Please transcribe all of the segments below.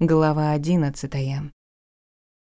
Глава одиннадцатая.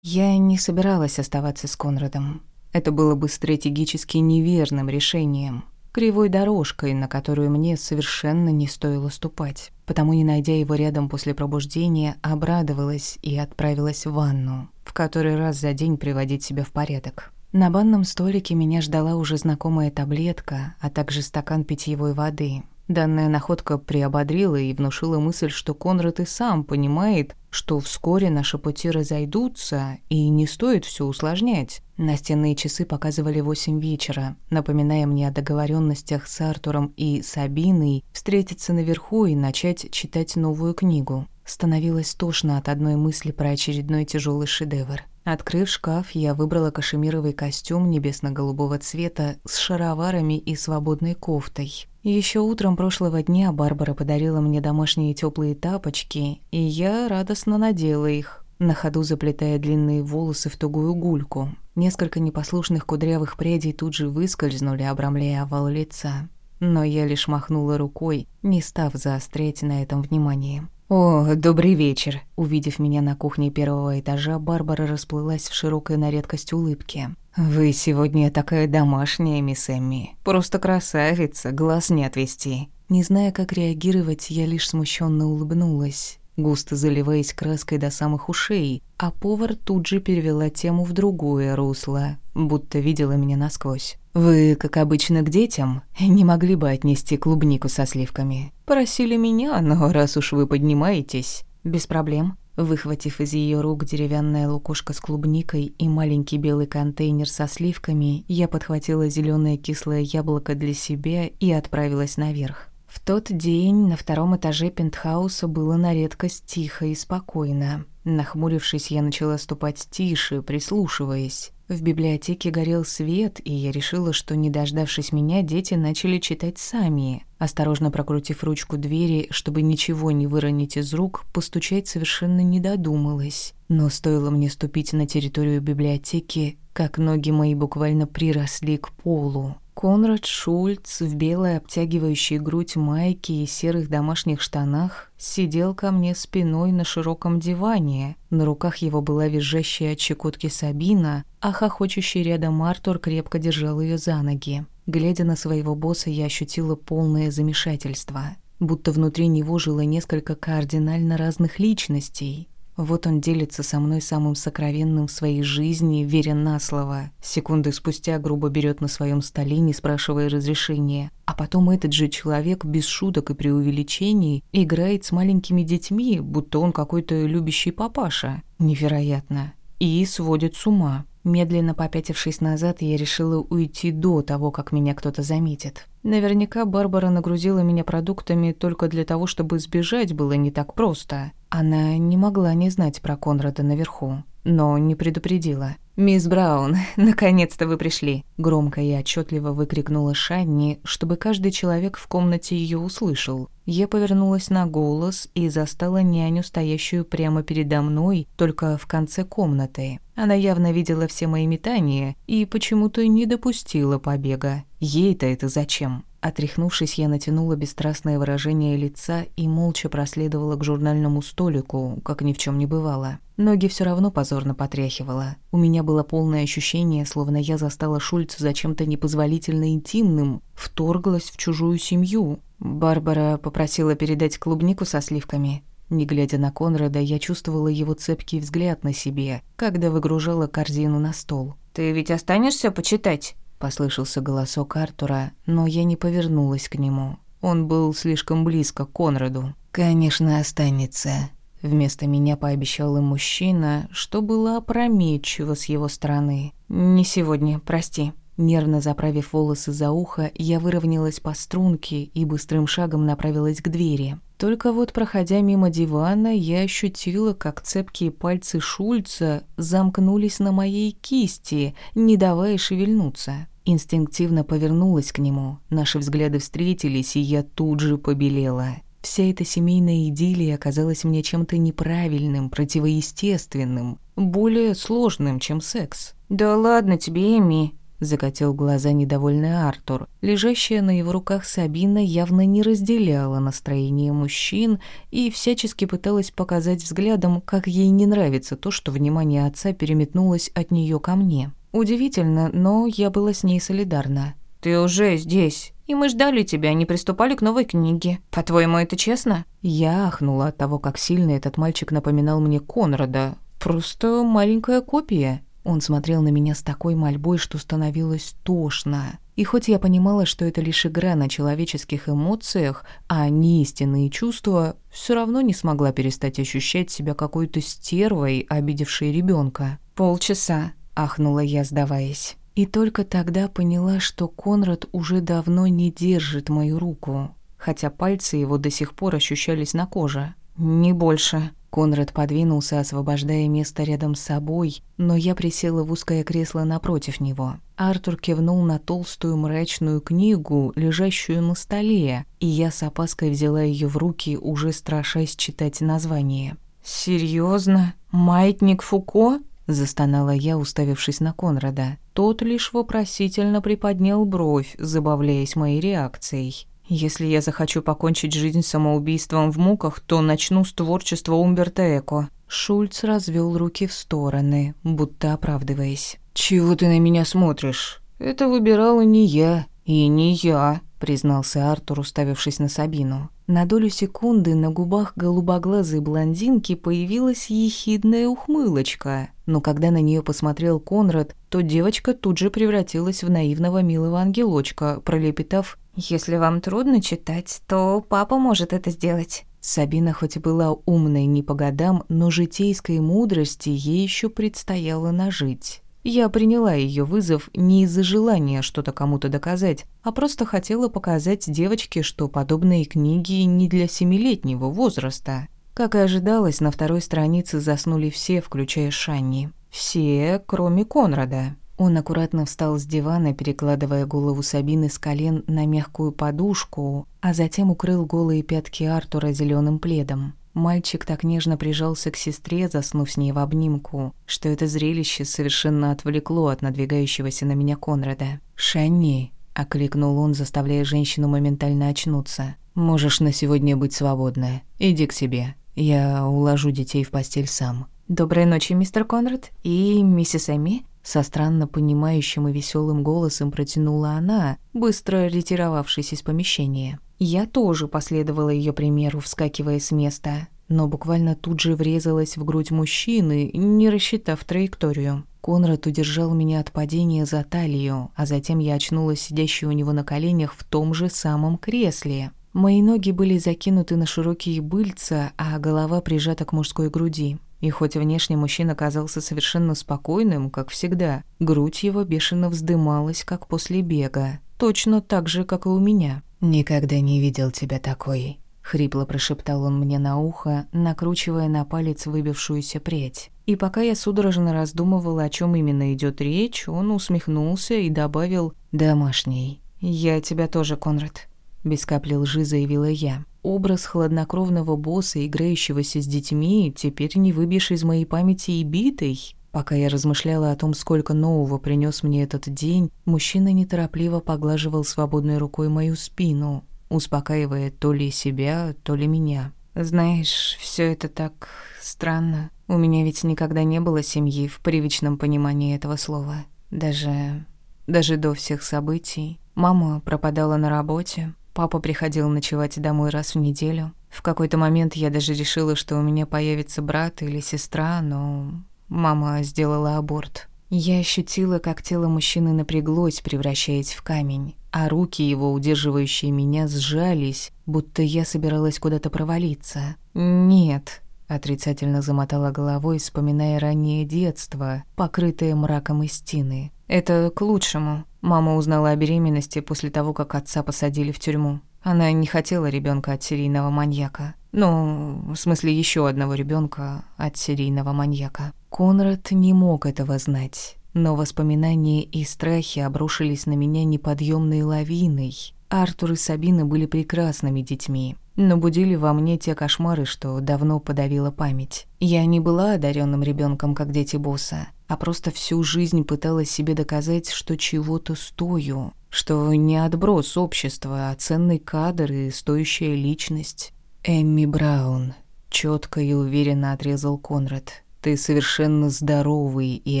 Я не собиралась оставаться с Конрадом. Это было бы стратегически неверным решением, кривой дорожкой, на которую мне совершенно не стоило ступать. Потому, не найдя его рядом после пробуждения, обрадовалась и отправилась в ванну, в который раз за день приводить себя в порядок. На банном столике меня ждала уже знакомая таблетка, а также стакан питьевой воды. Данная находка приободрила и внушила мысль, что Конрад и сам понимает, что вскоре наши пути разойдутся, и не стоит все усложнять. Настенные часы показывали восемь вечера, напоминая мне о договоренностях с Артуром и Сабиной встретиться наверху и начать читать новую книгу. Становилось тошно от одной мысли про очередной тяжелый шедевр. Открыв шкаф, я выбрала кашемировый костюм небесно-голубого цвета с шароварами и свободной кофтой. Еще утром прошлого дня Барбара подарила мне домашние теплые тапочки, и я радостно надела их, на ходу заплетая длинные волосы в тугую гульку. Несколько непослушных кудрявых прядей тут же выскользнули, обрамляя овал лица. Но я лишь махнула рукой, не став заострять на этом внимание. «О, добрый вечер!» Увидев меня на кухне первого этажа, Барбара расплылась в широкой на редкость улыбке. «Вы сегодня такая домашняя, мисс Эмми. Просто красавица, глаз не отвести». Не зная, как реагировать, я лишь смущенно улыбнулась, густо заливаясь краской до самых ушей, а повар тут же перевела тему в другое русло, будто видела меня насквозь. «Вы, как обычно, к детям, не могли бы отнести клубнику со сливками? Просили меня, но раз уж вы поднимаетесь...» «Без проблем». Выхватив из ее рук деревянная лукошка с клубникой и маленький белый контейнер со сливками, я подхватила зеленое кислое яблоко для себя и отправилась наверх. В тот день на втором этаже пентхауса было на редкость тихо и спокойно. Нахмурившись, я начала ступать тише, прислушиваясь. В библиотеке горел свет, и я решила, что, не дождавшись меня, дети начали читать сами. Осторожно прокрутив ручку двери, чтобы ничего не выронить из рук, постучать совершенно не додумалась. Но стоило мне ступить на территорию библиотеки, как ноги мои буквально приросли к полу. Конрад Шульц в белой обтягивающей грудь майке и серых домашних штанах сидел ко мне спиной на широком диване. На руках его была визжащая от щекотки Сабина, а хохочущий рядом Артур крепко держал ее за ноги. Глядя на своего босса, я ощутила полное замешательство. Будто внутри него жило несколько кардинально разных личностей. Вот он делится со мной самым сокровенным в своей жизни, веря на слово. Секунды спустя грубо берет на своем столе, не спрашивая разрешения. А потом этот же человек без шуток и преувеличений играет с маленькими детьми, будто он какой-то любящий папаша. Невероятно. И сводит с ума. Медленно попятившись назад, я решила уйти до того, как меня кто-то заметит. Наверняка Барбара нагрузила меня продуктами только для того, чтобы сбежать было не так просто. Она не могла не знать про Конрада наверху, но не предупредила. «Мисс Браун, наконец-то вы пришли!» Громко и отчетливо выкрикнула Шанни, чтобы каждый человек в комнате ее услышал. Я повернулась на голос и застала няню, стоящую прямо передо мной, только в конце комнаты. Она явно видела все мои метания и почему-то не допустила побега. Ей-то это зачем? Отряхнувшись, я натянула бесстрастное выражение лица и молча проследовала к журнальному столику, как ни в чем не бывало. Ноги все равно позорно потряхивала. У меня было полное ощущение, словно я застала Шульца за чем-то непозволительно интимным, вторглась в чужую семью. Барбара попросила передать клубнику со сливками. Не глядя на Конрада, я чувствовала его цепкий взгляд на себе, когда выгружала корзину на стол. «Ты ведь останешься почитать?» Послышался голосок Артура, но я не повернулась к нему. Он был слишком близко к Конраду. «Конечно, останется», — вместо меня пообещал им мужчина, что было опрометчиво с его стороны. «Не сегодня, прости». Нервно заправив волосы за ухо, я выровнялась по струнке и быстрым шагом направилась к двери. Только вот, проходя мимо дивана, я ощутила, как цепкие пальцы Шульца замкнулись на моей кисти, не давая шевельнуться. Инстинктивно повернулась к нему, наши взгляды встретились, и я тут же побелела. Вся эта семейная идиллия оказалась мне чем-то неправильным, противоестественным, более сложным, чем секс. «Да ладно тебе, Эми!» Закатил глаза недовольный Артур. Лежащая на его руках Сабина явно не разделяла настроение мужчин и всячески пыталась показать взглядом, как ей не нравится то, что внимание отца переметнулось от нее ко мне. Удивительно, но я была с ней солидарна. «Ты уже здесь, и мы ждали тебя, не приступали к новой книге. По-твоему, это честно?» Я ахнула от того, как сильно этот мальчик напоминал мне Конрада. Просто маленькая копия. Он смотрел на меня с такой мольбой, что становилось тошно. И хоть я понимала, что это лишь игра на человеческих эмоциях, а не истинные чувства, все равно не смогла перестать ощущать себя какой-то стервой, обидевшей ребенка. «Полчаса», — ахнула я, сдаваясь. И только тогда поняла, что Конрад уже давно не держит мою руку, хотя пальцы его до сих пор ощущались на коже. «Не больше». Конрад подвинулся, освобождая место рядом с собой, но я присела в узкое кресло напротив него. Артур кивнул на толстую мрачную книгу, лежащую на столе, и я с опаской взяла ее в руки, уже страшась читать название. «Серьезно? Маятник Фуко?» – застонала я, уставившись на Конрада. Тот лишь вопросительно приподнял бровь, забавляясь моей реакцией. Если я захочу покончить жизнь самоубийством в муках, то начну с творчества Умберто Эко. Шульц развел руки в стороны, будто оправдываясь. «Чего ты на меня смотришь? Это выбирала не я. И не я», — признался Артур, уставившись на Сабину. На долю секунды на губах голубоглазой блондинки появилась ехидная ухмылочка, но когда на нее посмотрел Конрад, то девочка тут же превратилась в наивного милого ангелочка, пролепетав если вам трудно читать, то папа может это сделать». Сабина хоть и была умной не по годам, но житейской мудрости ей еще предстояло нажить. Я приняла ее вызов не из-за желания что-то кому-то доказать, а просто хотела показать девочке, что подобные книги не для семилетнего возраста. Как и ожидалось, на второй странице заснули все, включая Шанни. Все, кроме Конрада. Он аккуратно встал с дивана, перекладывая голову Сабины с колен на мягкую подушку, а затем укрыл голые пятки Артура зеленым пледом. Мальчик так нежно прижался к сестре, заснув с ней в обнимку, что это зрелище совершенно отвлекло от надвигающегося на меня Конрада. «Шанни», — окликнул он, заставляя женщину моментально очнуться. «Можешь на сегодня быть свободна. Иди к себе. Я уложу детей в постель сам». «Доброй ночи, мистер Конрад и миссис Эми», со странно понимающим и веселым голосом протянула она, быстро ретировавшись из помещения. Я тоже последовала ее примеру, вскакивая с места, но буквально тут же врезалась в грудь мужчины, не рассчитав траекторию. Конрад удержал меня от падения за талию, а затем я очнулась сидящей у него на коленях в том же самом кресле. Мои ноги были закинуты на широкие быльца, а голова прижата к мужской груди. И хоть внешне мужчина казался совершенно спокойным, как всегда, грудь его бешено вздымалась, как после бега. Точно так же, как и у меня. «Никогда не видел тебя такой», — хрипло прошептал он мне на ухо, накручивая на палец выбившуюся прядь. И пока я судорожно раздумывала, о чем именно идет речь, он усмехнулся и добавил «домашний». «Я тебя тоже, Конрад», — без капли лжи заявила я. Образ хладнокровного босса, играющегося с детьми, теперь не выбьешь из моей памяти и битой. Пока я размышляла о том, сколько нового принес мне этот день, мужчина неторопливо поглаживал свободной рукой мою спину, успокаивая то ли себя, то ли меня. «Знаешь, все это так странно. У меня ведь никогда не было семьи в привычном понимании этого слова. Даже... даже до всех событий. Мама пропадала на работе, Папа приходил ночевать домой раз в неделю. В какой-то момент я даже решила, что у меня появится брат или сестра, но мама сделала аборт. Я ощутила, как тело мужчины напряглось, превращаясь в камень, а руки его, удерживающие меня, сжались, будто я собиралась куда-то провалиться. «Нет», — отрицательно замотала головой, вспоминая раннее детство, покрытое мраком истины. «Это к лучшему. Мама узнала о беременности после того, как отца посадили в тюрьму. Она не хотела ребенка от серийного маньяка. Ну, в смысле, еще одного ребенка от серийного маньяка. Конрад не мог этого знать, но воспоминания и страхи обрушились на меня неподъемной лавиной. Артур и Сабина были прекрасными детьми, но будили во мне те кошмары, что давно подавила память. Я не была одаренным ребенком, как дети босса, а просто всю жизнь пыталась себе доказать, что чего-то стою, что не отброс общества, а ценный кадр и стоящая личность. Эмми Браун, четко и уверенно отрезал Конрад. Ты совершенно здоровый и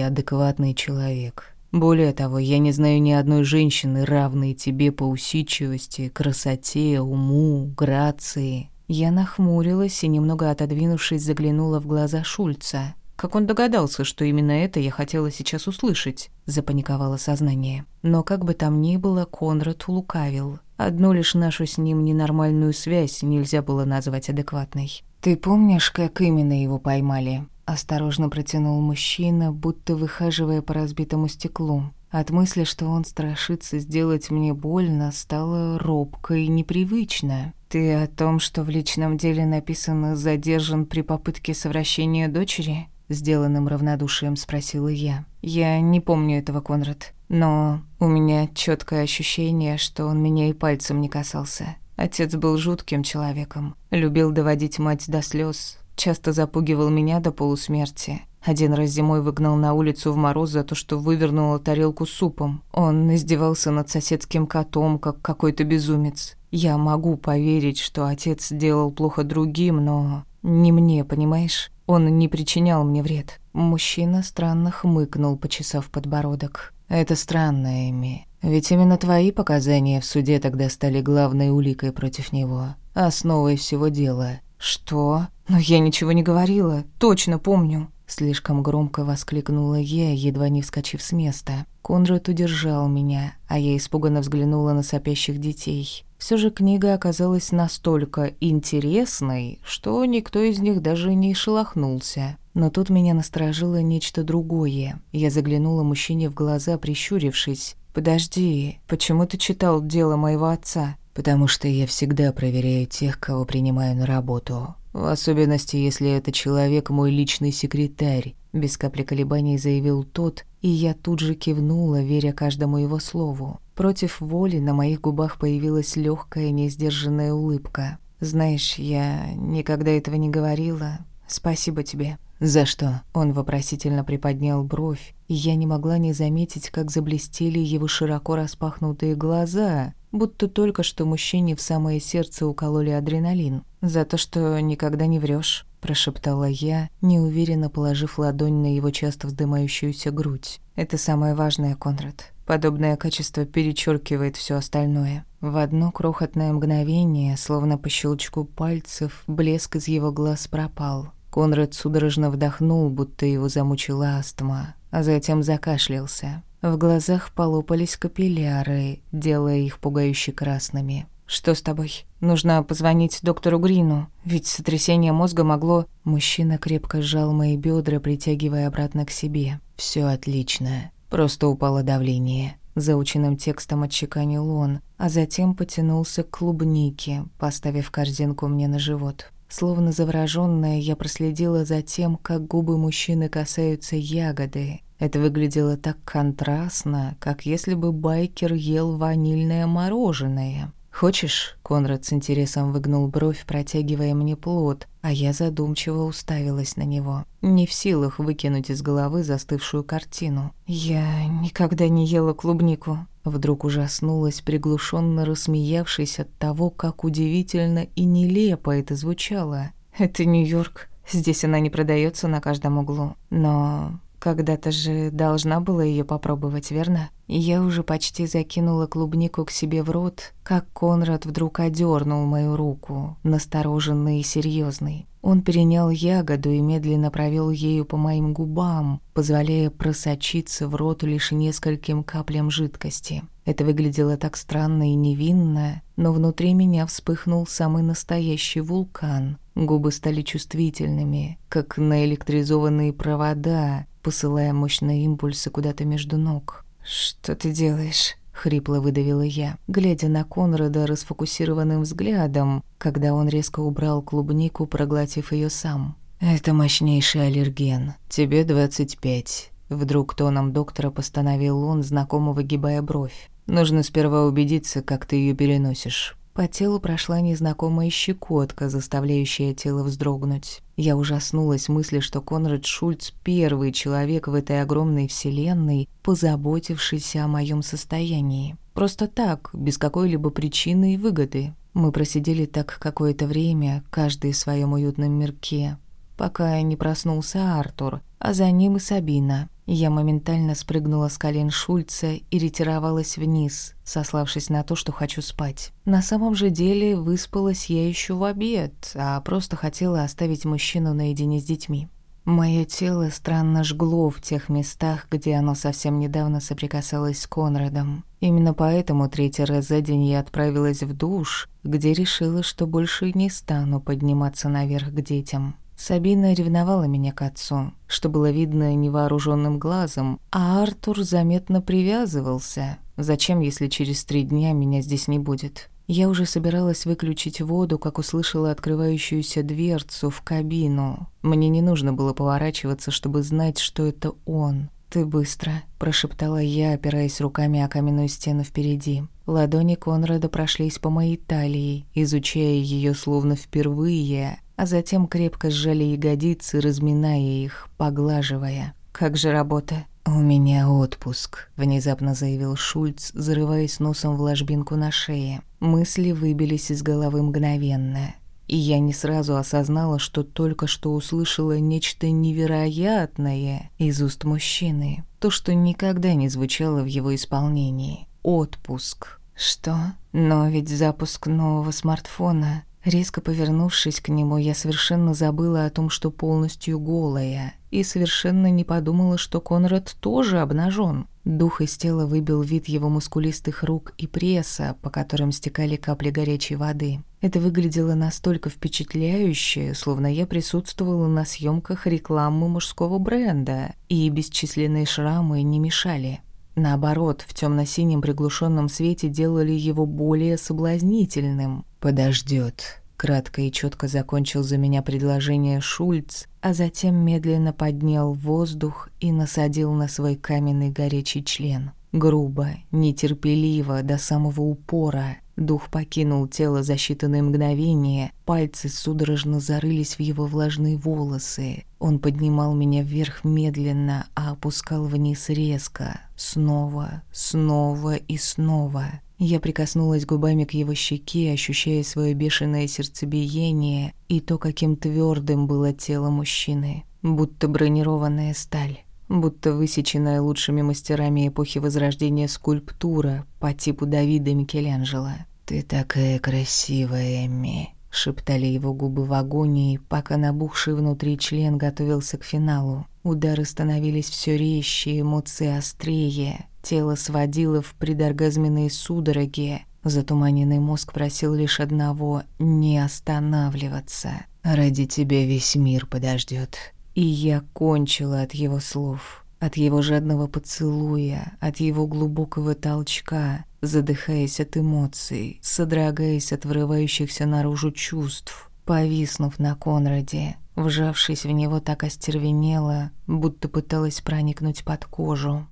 адекватный человек. Более того, я не знаю ни одной женщины, равной тебе по усидчивости, красоте, уму, грации. Я нахмурилась и, немного отодвинувшись, заглянула в глаза Шульца. Как он догадался, что именно это я хотела сейчас услышать? Запаниковало сознание. Но как бы там ни было, Конрад лукавил. Одну лишь нашу с ним ненормальную связь нельзя было назвать адекватной. «Ты помнишь, как именно его поймали?» Осторожно протянул мужчина, будто выхаживая по разбитому стеклу. От мысли, что он страшится сделать мне больно, стало робко и непривычно. «Ты о том, что в личном деле написано «задержан при попытке совращения дочери»?» Сделанным равнодушием спросила я. «Я не помню этого, Конрад, но у меня четкое ощущение, что он меня и пальцем не касался. Отец был жутким человеком, любил доводить мать до слез, часто запугивал меня до полусмерти. Один раз зимой выгнал на улицу в мороз за то, что вывернула тарелку супом. Он издевался над соседским котом, как какой-то безумец. Я могу поверить, что отец делал плохо другим, но не мне, понимаешь? Он не причинял мне вред. Мужчина странно хмыкнул, почесав подбородок. Это странно, Эми. Ведь именно твои показания в суде тогда стали главной уликой против него, основой всего дела. Что? Но я ничего не говорила, точно помню. Слишком громко воскликнула я, едва не вскочив с места. Конрад удержал меня, а я испуганно взглянула на сопящих детей. Все же книга оказалась настолько интересной, что никто из них даже не шелохнулся. Но тут меня насторожило нечто другое. Я заглянула мужчине в глаза, прищурившись. «Подожди, почему ты читал дело моего отца?» «Потому что я всегда проверяю тех, кого принимаю на работу. В особенности, если это человек мой личный секретарь», без капли колебаний заявил тот, и я тут же кивнула, веря каждому его слову. Против воли на моих губах появилась легкая, несдержанная улыбка. «Знаешь, я никогда этого не говорила. Спасибо тебе». «За что?» Он вопросительно приподнял бровь, и я не могла не заметить, как заблестели его широко распахнутые глаза, будто только что мужчине в самое сердце укололи адреналин. «За то, что никогда не врешь, прошептала я, неуверенно положив ладонь на его часто вздымающуюся грудь. «Это самое важное, Конрад. Подобное качество перечеркивает все остальное». В одно крохотное мгновение, словно по щелчку пальцев, блеск из его глаз пропал. Конрад судорожно вдохнул, будто его замучила астма, а затем закашлялся. В глазах полопались капилляры, делая их пугающе красными. «Что с тобой? Нужно позвонить доктору Грину, ведь сотрясение мозга могло...» Мужчина крепко сжал мои бедра, притягивая обратно к себе. Все отлично. Просто упало давление». Заученным текстом отчеканил он, а затем потянулся к клубнике, поставив корзинку мне на живот. Словно заворожённая, я проследила за тем, как губы мужчины касаются ягоды. Это выглядело так контрастно, как если бы байкер ел ванильное мороженое. «Хочешь?» — Конрад с интересом выгнул бровь, протягивая мне плод, а я задумчиво уставилась на него, не в силах выкинуть из головы застывшую картину. «Я никогда не ела клубнику», Вдруг ужаснулась, приглушенно рассмеявшись от того, как удивительно и нелепо это звучало. «Это Нью-Йорк. Здесь она не продается на каждом углу. Но когда-то же должна была ее попробовать, верно? И я уже почти закинула клубнику к себе в рот, как Конрад вдруг одернул мою руку, настороженный и серьезный. Он перенял ягоду и медленно провел ею по моим губам, позволяя просочиться в рот лишь нескольким каплям жидкости. Это выглядело так странно и невинно, но внутри меня вспыхнул самый настоящий вулкан. Губы стали чувствительными, как наэлектризованные провода, посылая мощные импульсы куда-то между ног. «Что ты делаешь?» — хрипло выдавила я, глядя на Конрада расфокусированным взглядом, когда он резко убрал клубнику, проглотив ее сам. «Это мощнейший аллерген. Тебе 25. Вдруг тоном доктора постановил он, знакомо выгибая бровь. «Нужно сперва убедиться, как ты ее переносишь. По телу прошла незнакомая щекотка, заставляющая тело вздрогнуть. Я ужаснулась мысли, что Конрад Шульц — первый человек в этой огромной вселенной, позаботившийся о моем состоянии. Просто так, без какой-либо причины и выгоды. Мы просидели так какое-то время, каждый в своем уютном мирке, пока не проснулся Артур, а за ним и Сабина. Я моментально спрыгнула с колен Шульца и ретировалась вниз, сославшись на то, что хочу спать. На самом же деле выспалась я еще в обед, а просто хотела оставить мужчину наедине с детьми. Мое тело странно жгло в тех местах, где оно совсем недавно соприкасалось с Конрадом. Именно поэтому третий раз за день я отправилась в душ, где решила, что больше не стану подниматься наверх к детям. Сабина ревновала меня к отцу, что было видно невооруженным глазом, а Артур заметно привязывался. Зачем, если через три дня меня здесь не будет? Я уже собиралась выключить воду, как услышала открывающуюся дверцу в кабину. Мне не нужно было поворачиваться, чтобы знать, что это он. «Ты быстро», – прошептала я, опираясь руками о каменную стену впереди. Ладони Конрада прошлись по моей талии, изучая ее словно впервые, а затем крепко сжали ягодицы, разминая их, поглаживая. «Как же работа?» «У меня отпуск», — внезапно заявил Шульц, зарываясь носом в ложбинку на шее. Мысли выбились из головы мгновенно. И я не сразу осознала, что только что услышала нечто невероятное из уст мужчины. То, что никогда не звучало в его исполнении. Отпуск. Что? Но ведь запуск нового смартфона Резко повернувшись к нему, я совершенно забыла о том, что полностью голая, и совершенно не подумала, что Конрад тоже обнажен. Дух из тела выбил вид его мускулистых рук и пресса, по которым стекали капли горячей воды. Это выглядело настолько впечатляюще, словно я присутствовала на съемках рекламы мужского бренда, и бесчисленные шрамы не мешали. Наоборот, в темно-синем приглушенном свете делали его более соблазнительным. Подождет. Кратко и четко закончил за меня предложение Шульц, а затем медленно поднял воздух и насадил на свой каменный горячий член. Грубо, нетерпеливо, до самого упора. Дух покинул тело за считанные мгновения, пальцы судорожно зарылись в его влажные волосы. Он поднимал меня вверх медленно, а опускал вниз резко. Снова, снова и снова. Я прикоснулась губами к его щеке, ощущая свое бешеное сердцебиение и то, каким твердым было тело мужчины, будто бронированная сталь будто высеченная лучшими мастерами эпохи Возрождения скульптура по типу Давида Микеланджело. «Ты такая красивая, Эмми», — шептали его губы в агонии, пока набухший внутри член готовился к финалу. Удары становились все резче, эмоции острее, тело сводило в предоргазменные судороги. Затуманенный мозг просил лишь одного — не останавливаться. «Ради тебя весь мир подождет. И я кончила от его слов, от его жадного поцелуя, от его глубокого толчка, задыхаясь от эмоций, содрогаясь от врывающихся наружу чувств, повиснув на Конраде, вжавшись в него так остервенело, будто пыталась проникнуть под кожу.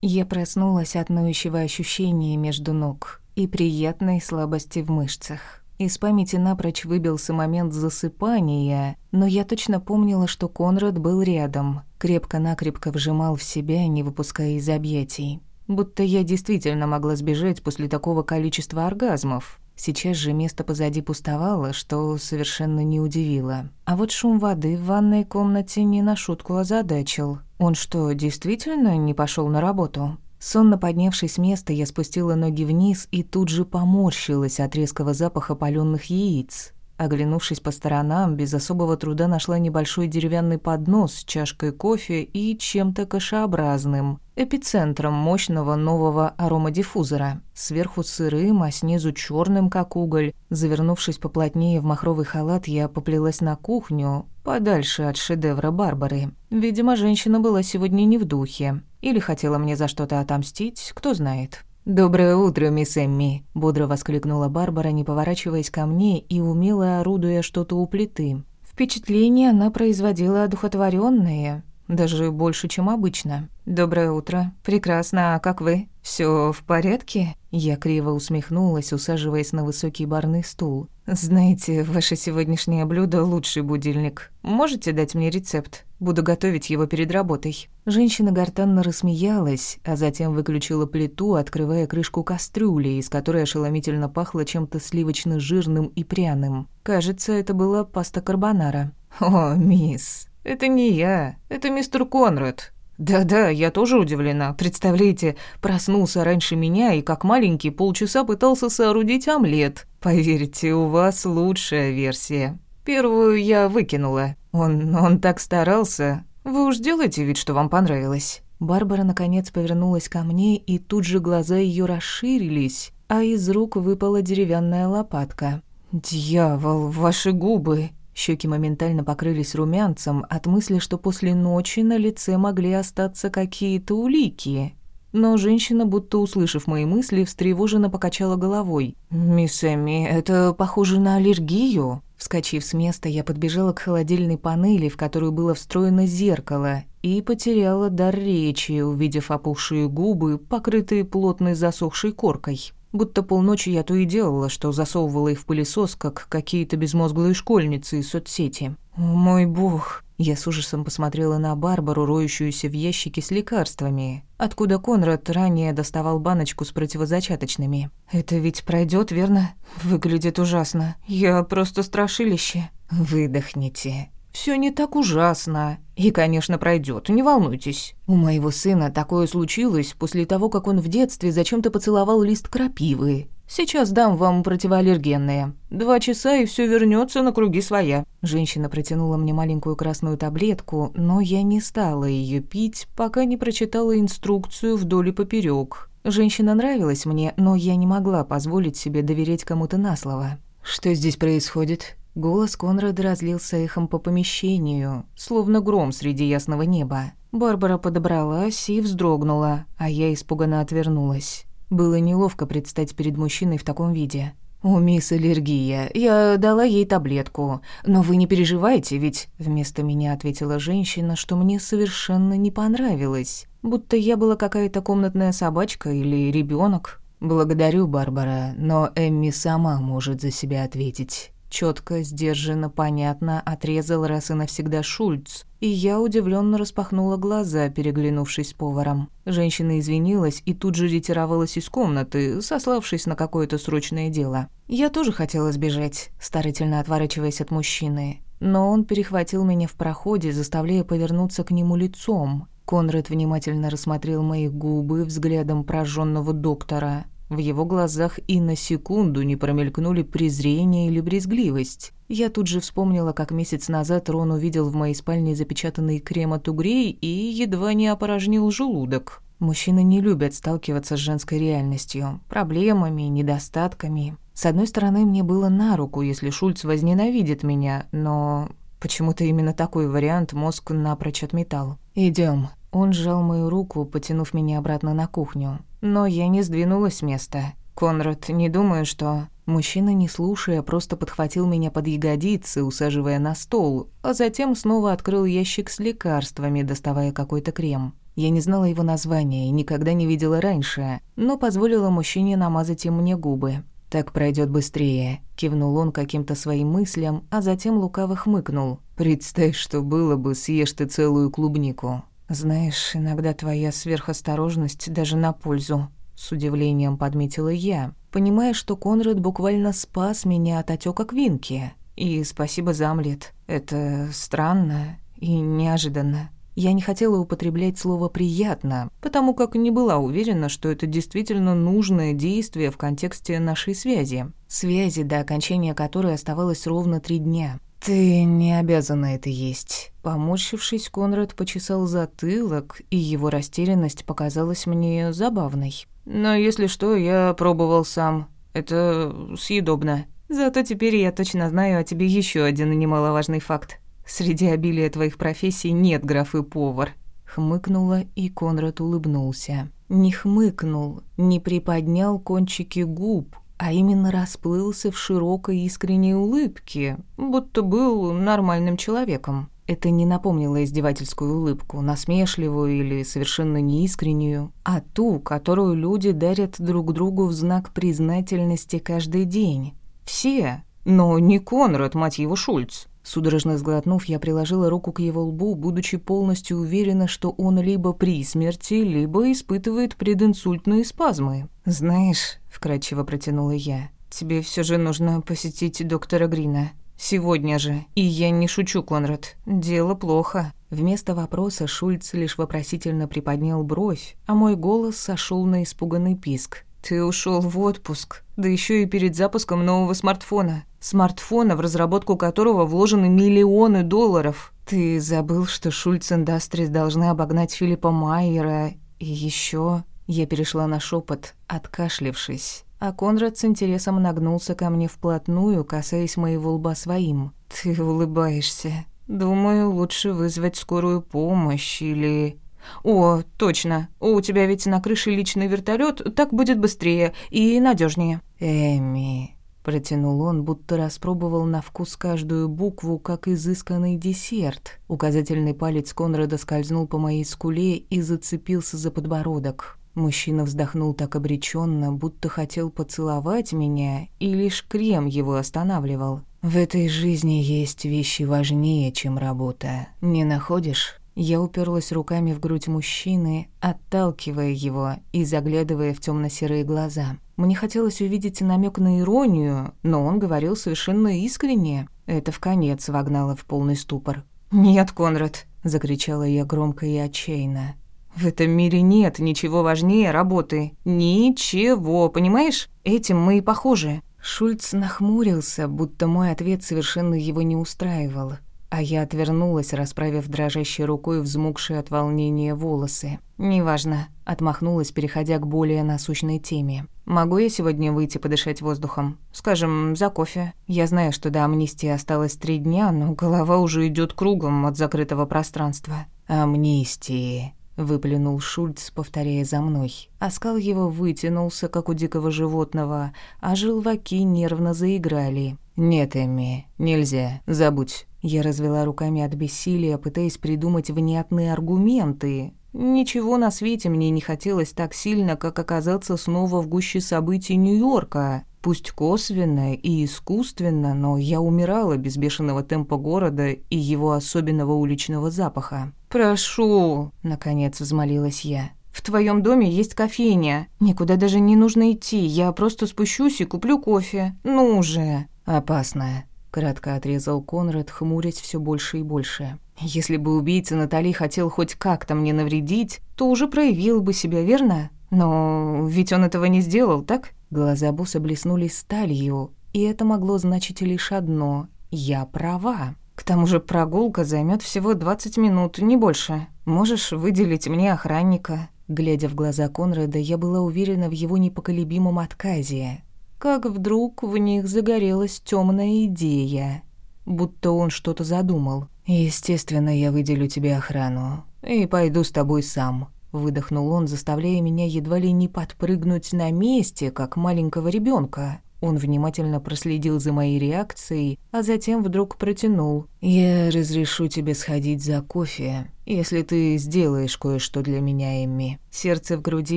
Я проснулась от ноющего ощущения между ног и приятной слабости в мышцах. Из памяти напрочь выбился момент засыпания, но я точно помнила, что Конрад был рядом, крепко-накрепко вжимал в себя, не выпуская из объятий. Будто я действительно могла сбежать после такого количества оргазмов. Сейчас же место позади пустовало, что совершенно не удивило. А вот шум воды в ванной комнате не на шутку озадачил. Он что, действительно не пошел на работу? Сонно поднявшись с места, я спустила ноги вниз и тут же поморщилась от резкого запаха палёных яиц. Оглянувшись по сторонам, без особого труда нашла небольшой деревянный поднос с чашкой кофе и чем-то кашеобразным, эпицентром мощного нового аромадиффузора. Сверху сырым, а снизу черным, как уголь. Завернувшись поплотнее в махровый халат, я поплелась на кухню, подальше от шедевра Барбары. Видимо, женщина была сегодня не в духе. Или хотела мне за что-то отомстить, кто знает. «Доброе утро, мисс Эмми», — бодро воскликнула Барбара, не поворачиваясь ко мне и умело орудуя что-то у плиты. Впечатление она производила одухотворённое. Даже больше, чем обычно. «Доброе утро. Прекрасно. А как вы? Все в порядке?» Я криво усмехнулась, усаживаясь на высокий барный стул. «Знаете, ваше сегодняшнее блюдо – лучший будильник. Можете дать мне рецепт? Буду готовить его перед работой». Женщина гортанно рассмеялась, а затем выключила плиту, открывая крышку кастрюли, из которой ошеломительно пахло чем-то сливочно-жирным и пряным. Кажется, это была паста карбонара. «О, мисс, это не я, это мистер Конрад. Да-да, я тоже удивлена. Представляете, проснулся раньше меня и как маленький полчаса пытался соорудить омлет. Поверьте, у вас лучшая версия. Первую я выкинула. Он, он так старался. Вы уж делайте вид, что вам понравилось. Барбара наконец повернулась ко мне, и тут же глаза ее расширились, а из рук выпала деревянная лопатка. «Дьявол, ваши губы!» Щеки моментально покрылись румянцем от мысли, что после ночи на лице могли остаться какие-то улики. Но женщина, будто услышав мои мысли, встревоженно покачала головой. «Мисс Эмми, это похоже на аллергию?» Вскочив с места, я подбежала к холодильной панели, в которую было встроено зеркало, и потеряла дар речи, увидев опухшие губы, покрытые плотной засохшей коркой. Будто полночи я то и делала, что засовывала их в пылесос, как какие-то безмозглые школьницы из соцсети. «О, мой бог!» Я с ужасом посмотрела на Барбару, роющуюся в ящике с лекарствами, откуда Конрад ранее доставал баночку с противозачаточными. «Это ведь пройдет, верно? Выглядит ужасно. Я просто страшилище». «Выдохните. Все не так ужасно. И, конечно, пройдет, не волнуйтесь. У моего сына такое случилось после того, как он в детстве зачем-то поцеловал лист крапивы. Сейчас дам вам противоаллергенные. Два часа, и все вернется на круги своя». Женщина протянула мне маленькую красную таблетку, но я не стала ее пить, пока не прочитала инструкцию вдоль и поперек. Женщина нравилась мне, но я не могла позволить себе доверять кому-то на слово. «Что здесь происходит?» Голос Конрада разлился эхом по помещению, словно гром среди ясного неба. Барбара подобралась и вздрогнула, а я испуганно отвернулась. Было неловко предстать перед мужчиной в таком виде. «У мисс аллергия. Я дала ей таблетку. Но вы не переживайте, ведь...» Вместо меня ответила женщина, что мне совершенно не понравилось. Будто я была какая-то комнатная собачка или ребенок. «Благодарю, Барбара, но Эмми сама может за себя ответить». Четко, сдержанно, понятно отрезал раз и навсегда Шульц, и я удивленно распахнула глаза, переглянувшись с поваром. Женщина извинилась и тут же ретировалась из комнаты, сославшись на какое-то срочное дело. Я тоже хотела сбежать, старательно отворачиваясь от мужчины, но он перехватил меня в проходе, заставляя повернуться к нему лицом. Конрад внимательно рассмотрел мои губы взглядом прожженного доктора, в его глазах и на секунду не промелькнули презрение или брезгливость. Я тут же вспомнила, как месяц назад Рон увидел в моей спальне запечатанный крем от угрей и едва не опорожнил желудок. Мужчины не любят сталкиваться с женской реальностью, проблемами, недостатками. С одной стороны, мне было на руку, если Шульц возненавидит меня, но почему-то именно такой вариант мозг напрочь отметал. Идем. Он сжал мою руку, потянув меня обратно на кухню. Но я не сдвинулась с места. «Конрад, не думаю, что...» Мужчина, не слушая, просто подхватил меня под ягодицы, усаживая на стол, а затем снова открыл ящик с лекарствами, доставая какой-то крем. Я не знала его названия и никогда не видела раньше, но позволила мужчине намазать им мне губы. «Так пройдет быстрее», — кивнул он каким-то своим мыслям, а затем лукаво хмыкнул. «Представь, что было бы, съешь ты целую клубнику». «Знаешь, иногда твоя сверхосторожность даже на пользу», — с удивлением подметила я, понимая, что Конрад буквально спас меня от отека Квинки. И спасибо за омлет. Это странно и неожиданно. Я не хотела употреблять слово «приятно», потому как не была уверена, что это действительно нужное действие в контексте нашей связи. Связи, до окончания которой оставалось ровно три дня. «Ты не обязана это есть». Поморщившись, Конрад почесал затылок, и его растерянность показалась мне забавной. «Но если что, я пробовал сам. Это съедобно. Зато теперь я точно знаю о тебе еще один немаловажный факт. Среди обилия твоих профессий нет графы повар». Хмыкнула, и Конрад улыбнулся. Не хмыкнул, не приподнял кончики губ, а именно расплылся в широкой искренней улыбке, будто был нормальным человеком. Это не напомнило издевательскую улыбку, насмешливую или совершенно неискреннюю, а ту, которую люди дарят друг другу в знак признательности каждый день. Все, но не Конрад, мать его, Шульц. Судорожно сглотнув, я приложила руку к его лбу, будучи полностью уверена, что он либо при смерти, либо испытывает прединсультные спазмы. «Знаешь», — вкратчиво протянула я, — «тебе все же нужно посетить доктора Грина. Сегодня же. И я не шучу, Конрад. Дело плохо». Вместо вопроса Шульц лишь вопросительно приподнял бровь, а мой голос сошел на испуганный писк. «Ты ушел в отпуск, да еще и перед запуском нового смартфона. Смартфона, в разработку которого вложены миллионы долларов. Ты забыл, что Шульц Индастрис должны обогнать Филиппа Майера и еще. Я перешла на шепот, откашлившись, а Конрад с интересом нагнулся ко мне вплотную, касаясь моего лба своим. «Ты улыбаешься. Думаю, лучше вызвать скорую помощь или...» «О, точно. У тебя ведь на крыше личный вертолет, так будет быстрее и надежнее. «Эми...» Протянул он, будто распробовал на вкус каждую букву, как изысканный десерт. Указательный палец Конрада скользнул по моей скуле и зацепился за подбородок. Мужчина вздохнул так обреченно, будто хотел поцеловать меня, и лишь крем его останавливал. «В этой жизни есть вещи важнее, чем работа. Не находишь?» Я уперлась руками в грудь мужчины, отталкивая его и заглядывая в темно серые глаза. Мне хотелось увидеть намек на иронию, но он говорил совершенно искренне. Это в конец вогнало в полный ступор. «Нет, Конрад!» – закричала я громко и отчаянно. В этом мире нет ничего важнее работы. Ничего, понимаешь? Этим мы и похожи. Шульц нахмурился, будто мой ответ совершенно его не устраивал. А я отвернулась, расправив дрожащей рукой взмокшие от волнения волосы. «Неважно», — отмахнулась, переходя к более насущной теме. «Могу я сегодня выйти подышать воздухом? Скажем, за кофе? Я знаю, что до амнистии осталось три дня, но голова уже идет кругом от закрытого пространства». «Амнистии», Выплюнул Шульц, повторяя за мной. Оскал его вытянулся, как у дикого животного, а желваки нервно заиграли. «Нет, Эмми, нельзя, забудь». Я развела руками от бессилия, пытаясь придумать внятные аргументы. Ничего на свете мне не хотелось так сильно, как оказаться снова в гуще событий Нью-Йорка. Пусть косвенно и искусственно, но я умирала без бешеного темпа города и его особенного уличного запаха. «Прошу», — наконец взмолилась я. «В твоем доме есть кофейня. Никуда даже не нужно идти. Я просто спущусь и куплю кофе. Ну же!» «Опасно», — кратко отрезал Конрад, хмурясь все больше и больше. «Если бы убийца Натали хотел хоть как-то мне навредить, то уже проявил бы себя, верно? Но ведь он этого не сделал, так?» Глаза босса блеснули сталью, и это могло значить лишь одно — я права. К тому же прогулка займет всего 20 минут, не больше. Можешь выделить мне охранника?» Глядя в глаза Конрада, я была уверена в его непоколебимом отказе. Как вдруг в них загорелась темная идея, будто он что-то задумал. «Естественно, я выделю тебе охрану и пойду с тобой сам», выдохнул он, заставляя меня едва ли не подпрыгнуть на месте, как маленького ребенка. Он внимательно проследил за моей реакцией, а затем вдруг протянул. «Я разрешу тебе сходить за кофе, если ты сделаешь кое-что для меня, Эмми». Сердце в груди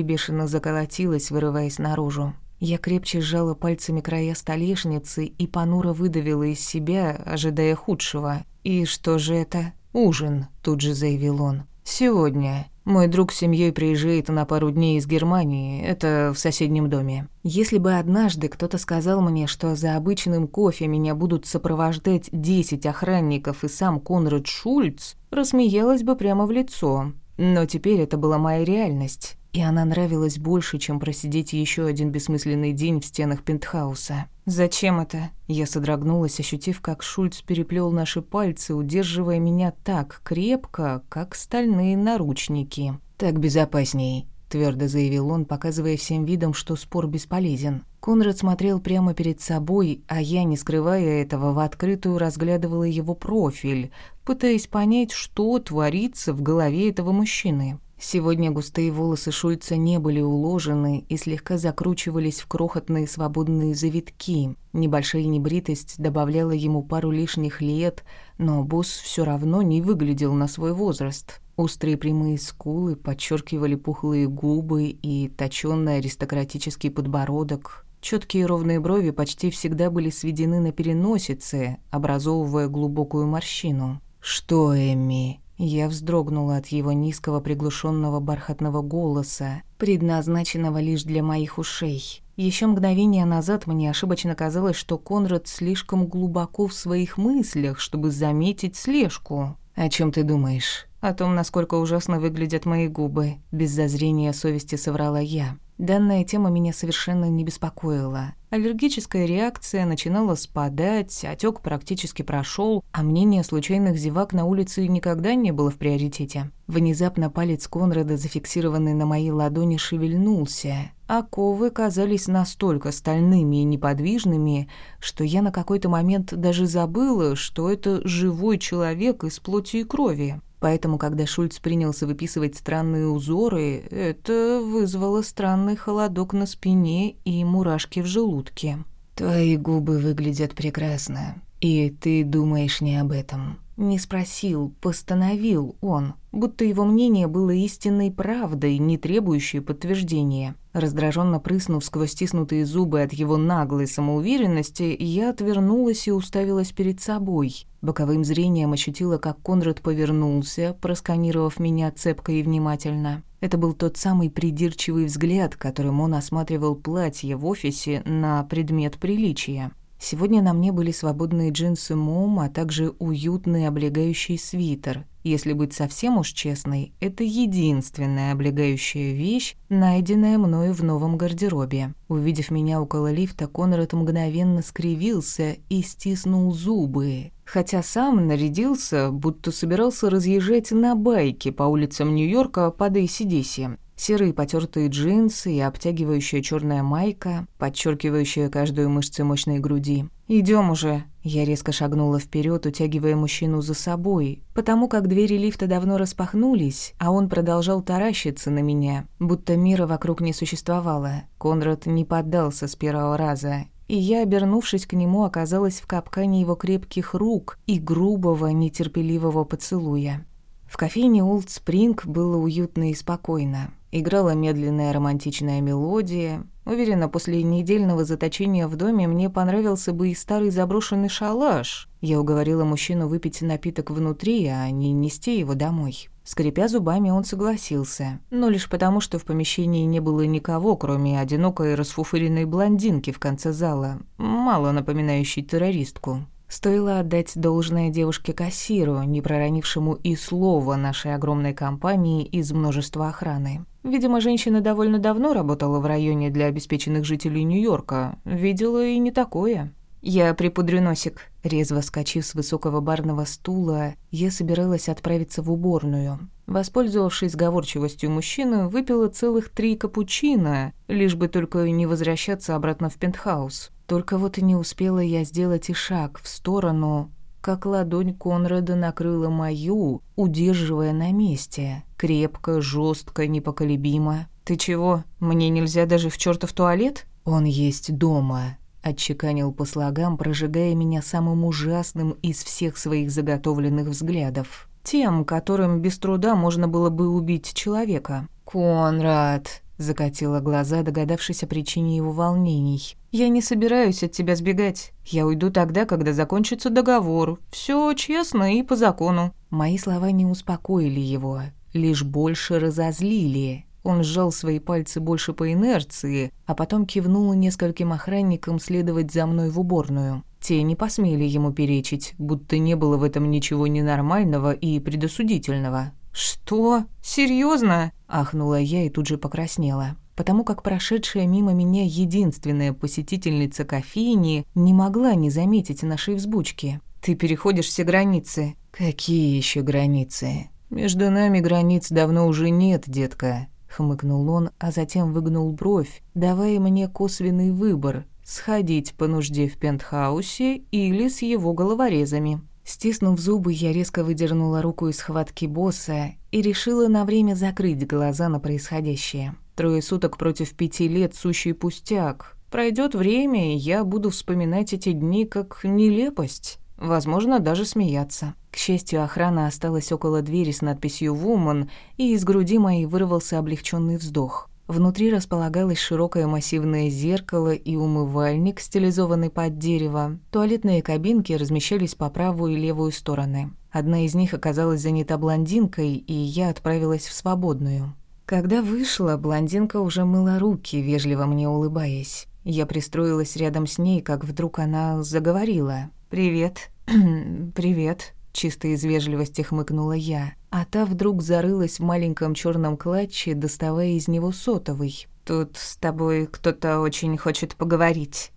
бешено заколотилось, вырываясь наружу. Я крепче сжала пальцами края столешницы и понуро выдавила из себя, ожидая худшего. «И что же это?» «Ужин», — тут же заявил он. «Сегодня. Мой друг с семьей приезжает на пару дней из Германии, это в соседнем доме. Если бы однажды кто-то сказал мне, что за обычным кофе меня будут сопровождать 10 охранников и сам Конрад Шульц, рассмеялась бы прямо в лицо. Но теперь это была моя реальность и она нравилась больше, чем просидеть еще один бессмысленный день в стенах пентхауса. «Зачем это?» Я содрогнулась, ощутив, как Шульц переплел наши пальцы, удерживая меня так крепко, как стальные наручники. «Так безопасней», — твердо заявил он, показывая всем видом, что спор бесполезен. Конрад смотрел прямо перед собой, а я, не скрывая этого, в открытую разглядывала его профиль, пытаясь понять, что творится в голове этого мужчины. Сегодня густые волосы Шульца не были уложены и слегка закручивались в крохотные свободные завитки. Небольшая небритость добавляла ему пару лишних лет, но босс все равно не выглядел на свой возраст. Острые прямые скулы подчеркивали пухлые губы и точёный аристократический подбородок. Четкие ровные брови почти всегда были сведены на переносице, образовывая глубокую морщину. «Что, Эмми?» Я вздрогнула от его низкого приглушенного бархатного голоса, предназначенного лишь для моих ушей. Еще мгновение назад мне ошибочно казалось, что Конрад слишком глубоко в своих мыслях, чтобы заметить слежку. «О чем ты думаешь?» «О том, насколько ужасно выглядят мои губы», — без зазрения совести соврала я. Данная тема меня совершенно не беспокоила. Аллергическая реакция начинала спадать, отек практически прошел, а мнение случайных зевак на улице никогда не было в приоритете. Внезапно палец Конрада, зафиксированный на моей ладони, шевельнулся. Оковы казались настолько стальными и неподвижными, что я на какой-то момент даже забыла, что это живой человек из плоти и крови. Поэтому, когда Шульц принялся выписывать странные узоры, это вызвало странный холодок на спине и мурашки в желудке. «Твои губы выглядят прекрасно, и ты думаешь не об этом». Не спросил, постановил он, будто его мнение было истинной правдой, не требующей подтверждения. Раздраженно прыснув сквозь стиснутые зубы от его наглой самоуверенности, я отвернулась и уставилась перед собой. Боковым зрением ощутила, как Конрад повернулся, просканировав меня цепко и внимательно. Это был тот самый придирчивый взгляд, которым он осматривал платье в офисе на предмет приличия. Сегодня на мне были свободные джинсы мом, а также уютный облегающий свитер. Если быть совсем уж честной, это единственная облегающая вещь, найденная мною в новом гардеробе. Увидев меня около лифта, Конрад мгновенно скривился и стиснул зубы. Хотя сам нарядился, будто собирался разъезжать на байке по улицам Нью-Йорка под Эйси-Диси. Серые потертые джинсы и обтягивающая черная майка, подчеркивающая каждую мышцу мощной груди. Идем уже!» Я резко шагнула вперед, утягивая мужчину за собой, потому как двери лифта давно распахнулись, а он продолжал таращиться на меня, будто мира вокруг не существовало. Конрад не поддался с первого раза, и я, обернувшись к нему, оказалась в капкане его крепких рук и грубого, нетерпеливого поцелуя. В кофейне Олд Спринг было уютно и спокойно. Играла медленная романтичная мелодия. Уверена, после недельного заточения в доме мне понравился бы и старый заброшенный шалаш. Я уговорила мужчину выпить напиток внутри, а не нести его домой. Скрипя зубами, он согласился. Но лишь потому, что в помещении не было никого, кроме одинокой расфуфыренной блондинки в конце зала, мало напоминающей террористку. Стоило отдать должное девушке-кассиру, не проронившему и слова нашей огромной компании из множества охраны. Видимо, женщина довольно давно работала в районе для обеспеченных жителей Нью-Йорка. Видела и не такое. «Я припудрю носик». Резво скачив с высокого барного стула, я собиралась отправиться в уборную. Воспользовавшись сговорчивостью мужчины, выпила целых три капучино, лишь бы только не возвращаться обратно в пентхаус. Только вот и не успела я сделать и шаг в сторону, как ладонь Конрада накрыла мою, удерживая на месте. Крепко, жестко, непоколебимо. «Ты чего? Мне нельзя даже в чертов туалет?» «Он есть дома», — отчеканил по слогам, прожигая меня самым ужасным из всех своих заготовленных взглядов. Тем, которым без труда можно было бы убить человека. «Конрад!» Закатила глаза, догадавшись о причине его волнений. «Я не собираюсь от тебя сбегать. Я уйду тогда, когда закончится договор. Все честно и по закону». Мои слова не успокоили его, лишь больше разозлили. Он сжал свои пальцы больше по инерции, а потом кивнул нескольким охранникам следовать за мной в уборную. Те не посмели ему перечить, будто не было в этом ничего ненормального и предосудительного. «Что? Серьезно? ахнула я и тут же покраснела, потому как прошедшая мимо меня единственная посетительница кофейни не могла не заметить нашей взбучки. «Ты переходишь все границы». «Какие еще границы?» «Между нами границ давно уже нет, детка», — хмыкнул он, а затем выгнул бровь, давая мне косвенный выбор — сходить по нужде в пентхаусе или с его головорезами. Стиснув зубы, я резко выдернула руку из схватки босса и решила на время закрыть глаза на происходящее. Трое суток против пяти лет – сущий пустяк. Пройдет время, и я буду вспоминать эти дни как нелепость. Возможно, даже смеяться. К счастью, охрана осталась около двери с надписью «Вумен», и из груди моей вырвался облегченный вздох. Внутри располагалось широкое массивное зеркало и умывальник, стилизованный под дерево. Туалетные кабинки размещались по правую и левую стороны. Одна из них оказалась занята блондинкой, и я отправилась в свободную. Когда вышла, блондинка уже мыла руки, вежливо мне улыбаясь. Я пристроилась рядом с ней, как вдруг она заговорила. «Привет». «Привет», — чисто из вежливости хмыкнула я. А та вдруг зарылась в маленьком черном клатче, доставая из него сотовый. «Тут с тобой кто-то очень хочет поговорить».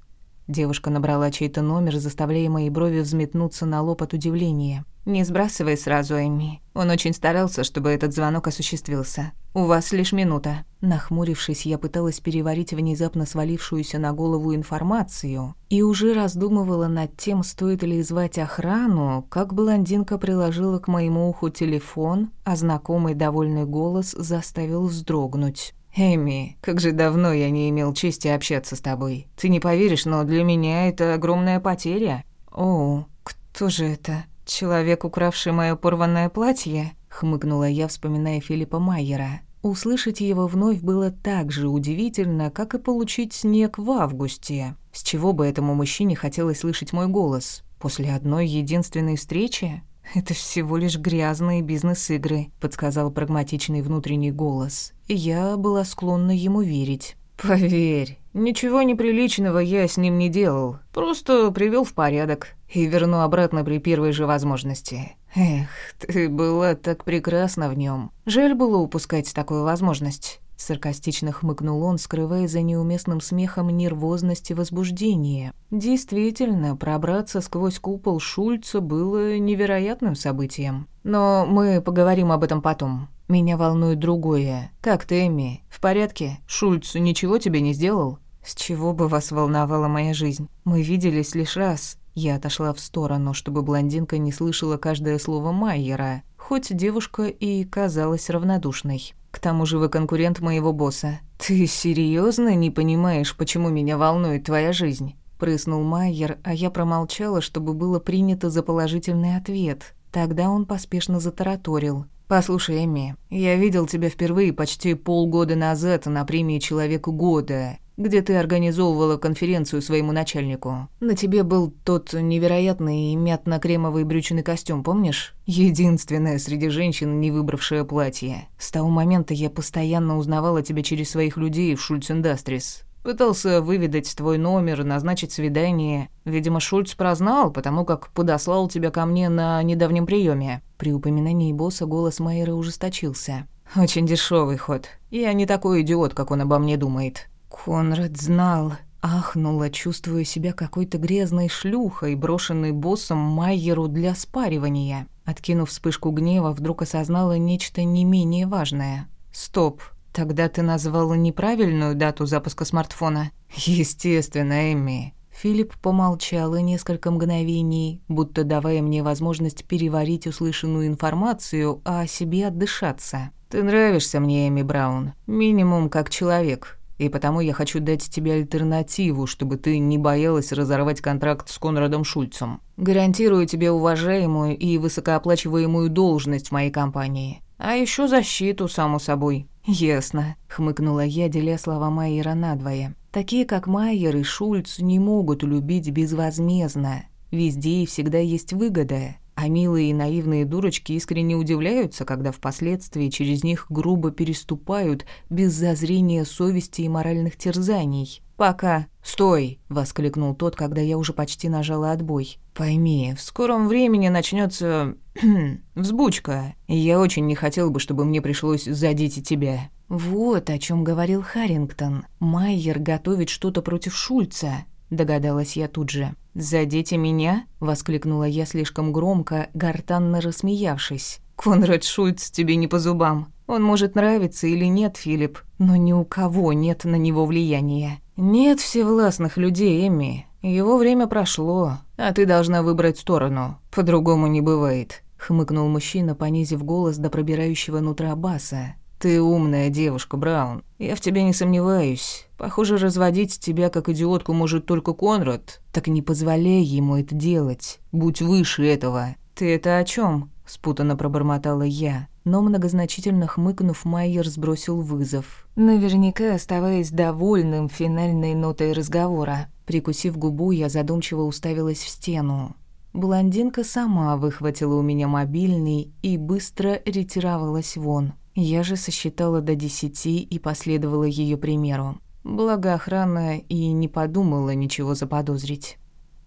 Девушка набрала чей-то номер, заставляя мои брови взметнуться на лоб от удивления. «Не сбрасывай сразу, Эми. Он очень старался, чтобы этот звонок осуществился. У вас лишь минута». Нахмурившись, я пыталась переварить внезапно свалившуюся на голову информацию и уже раздумывала над тем, стоит ли звать охрану, как блондинка приложила к моему уху телефон, а знакомый довольный голос заставил вздрогнуть. «Эми, как же давно я не имел чести общаться с тобой. Ты не поверишь, но для меня это огромная потеря». «О, кто же это?» «Человек, укравший моё порванное платье?» — хмыкнула я, вспоминая Филиппа Майера. Услышать его вновь было так же удивительно, как и получить снег в августе. С чего бы этому мужчине хотелось слышать мой голос? После одной единственной встречи? «Это всего лишь грязные бизнес-игры», — подсказал прагматичный внутренний голос. Я была склонна ему верить. «Поверь, ничего неприличного я с ним не делал. Просто привел в порядок и верну обратно при первой же возможности. Эх, ты была так прекрасна в нем. Жаль было упускать такую возможность». Саркастично хмыкнул он, скрывая за неуместным смехом нервозность и возбуждение. Действительно, пробраться сквозь купол Шульца было невероятным событием. Но мы поговорим об этом потом. Меня волнует другое. Как ты, Эми? В порядке? Шульц ничего тебе не сделал? С чего бы вас волновала моя жизнь? Мы виделись лишь раз. Я отошла в сторону, чтобы блондинка не слышала каждое слово Майера, хоть девушка и казалась равнодушной. К тому же вы конкурент моего босса. Ты серьезно не понимаешь, почему меня волнует твоя жизнь? Прыснул Майер, а я промолчала, чтобы было принято за положительный ответ. Тогда он поспешно затараторил. «Послушай, Эми, я видел тебя впервые почти полгода назад на премии «Человек года», где ты организовывала конференцию своему начальнику. На тебе был тот невероятный мятно-кремовый брючный костюм, помнишь? Единственная среди женщин, не выбравшая платье. С того момента я постоянно узнавала тебя через своих людей в Шульц Индастрис. Пытался выведать твой номер, назначить свидание. Видимо, Шульц прознал, потому как подослал тебя ко мне на недавнем приеме. При упоминании босса голос Майера ужесточился. Очень дешевый ход. Я не такой идиот, как он обо мне думает. Конрад знал. Ахнула, чувствуя себя какой-то грязной шлюхой, брошенной боссом Майеру для спаривания. Откинув вспышку гнева, вдруг осознала нечто не менее важное. «Стоп, Тогда ты назвала неправильную дату запуска смартфона? Естественно, Эмми. Филипп помолчал и несколько мгновений, будто давая мне возможность переварить услышанную информацию, а о себе отдышаться. Ты нравишься мне, Эми Браун, минимум как человек. И потому я хочу дать тебе альтернативу, чтобы ты не боялась разорвать контракт с Конрадом Шульцем. Гарантирую тебе уважаемую и высокооплачиваемую должность в моей компании. А еще защиту, само собой. «Ясно», — хмыкнула я, деля слова Майера надвое. «Такие, как Майер и Шульц, не могут любить безвозмездно. Везде и всегда есть выгода. А милые и наивные дурочки искренне удивляются, когда впоследствии через них грубо переступают без зазрения совести и моральных терзаний. «Пока. Стой!» — воскликнул тот, когда я уже почти нажала отбой. «Пойми, в скором времени начнется взбучка, и я очень не хотел бы, чтобы мне пришлось задеть и тебя». «Вот о чем говорил Харрингтон. Майер готовит что-то против Шульца», — догадалась я тут же. «Задите меня?» — воскликнула я слишком громко, гортанно рассмеявшись. «Конрад Шульц тебе не по зубам. Он может нравиться или нет, Филипп, но ни у кого нет на него влияния. Нет всевластных людей, Эми. Его время прошло. А ты должна выбрать сторону. По-другому не бывает», — хмыкнул мужчина, понизив голос до пробирающего нутра баса. «Ты умная девушка, Браун. Я в тебе не сомневаюсь. Похоже, разводить тебя как идиотку может только Конрад. Так не позволяй ему это делать. Будь выше этого». «Ты это о чем? спутанно пробормотала я. Но многозначительно хмыкнув, Майер сбросил вызов. Наверняка оставаясь довольным финальной нотой разговора. Прикусив губу, я задумчиво уставилась в стену. Блондинка сама выхватила у меня мобильный и быстро ретировалась вон. Я же сосчитала до десяти и последовала ее примеру. Благо охрана и не подумала ничего заподозрить.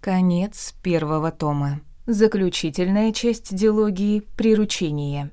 Конец первого тома. Заключительная часть диалогии «Приручение».